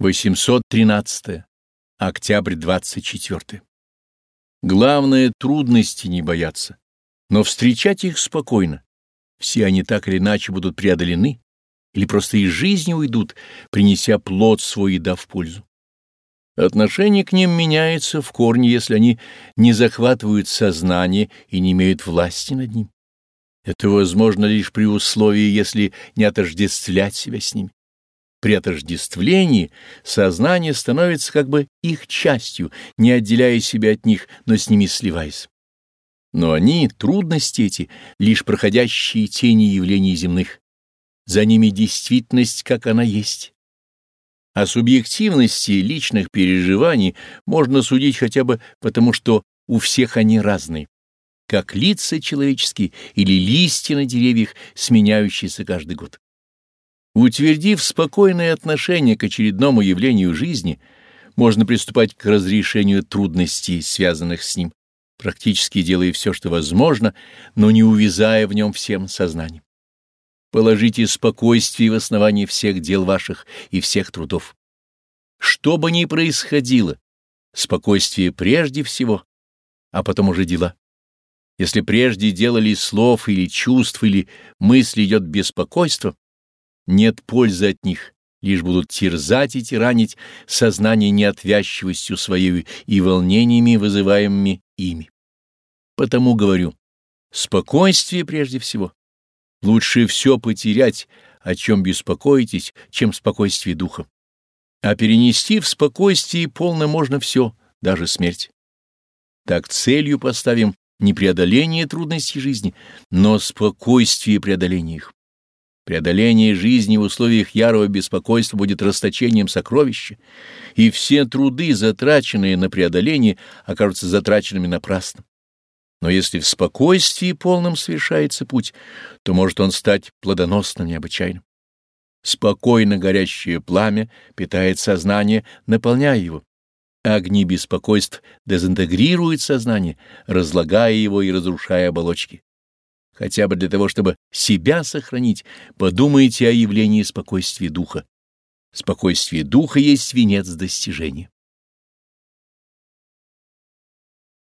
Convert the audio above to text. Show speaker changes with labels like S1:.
S1: 813. Октябрь 24. Главное — трудности не бояться, но встречать их спокойно. Все они так или иначе будут преодолены или просто из жизни уйдут, принеся плод свой и дав пользу. Отношение к ним меняется в корне, если они не захватывают сознание и не имеют власти над ним. Это возможно лишь при условии, если не отождествлять себя с ними. При отождествлении сознание становится как бы их частью, не отделяя себя от них, но с ними сливаясь. Но они, трудности эти, лишь проходящие тени явлений земных. За ними действительность, как она есть. О субъективности личных переживаний можно судить хотя бы потому, что у всех они разные, как лица человеческие или листья на деревьях, сменяющиеся каждый год. Утвердив спокойное отношение к очередному явлению жизни, можно приступать к разрешению трудностей, связанных с ним, практически делая все, что возможно, но не увязая в нем всем сознанием. Положите спокойствие в основании всех дел ваших и всех трудов. Что бы ни происходило, спокойствие прежде всего, а потом уже дела. Если прежде делали слов или чувств или мысли идет беспокойство, нет пользы от них, лишь будут терзать и тиранить сознание неотвязчивостью своей и волнениями, вызываемыми ими. Потому говорю, спокойствие прежде всего. Лучше все потерять, о чем беспокоитесь, чем спокойствие духа. А перенести в спокойствие полно можно все, даже смерть. Так целью поставим не преодоление трудностей жизни, но спокойствие преодоления их. Преодоление жизни в условиях ярого беспокойства будет расточением сокровища, и все труды, затраченные на преодоление, окажутся затраченными напрасно. Но если в спокойствии полном совершается путь, то может он стать плодоносным необычайным. Спокойно горящее пламя питает сознание, наполняя его. Огни беспокойств дезинтегрируют сознание, разлагая его и разрушая оболочки хотя бы для того, чтобы себя сохранить, подумайте о явлении спокойствия духа. Спокойствие духа есть венец достижения.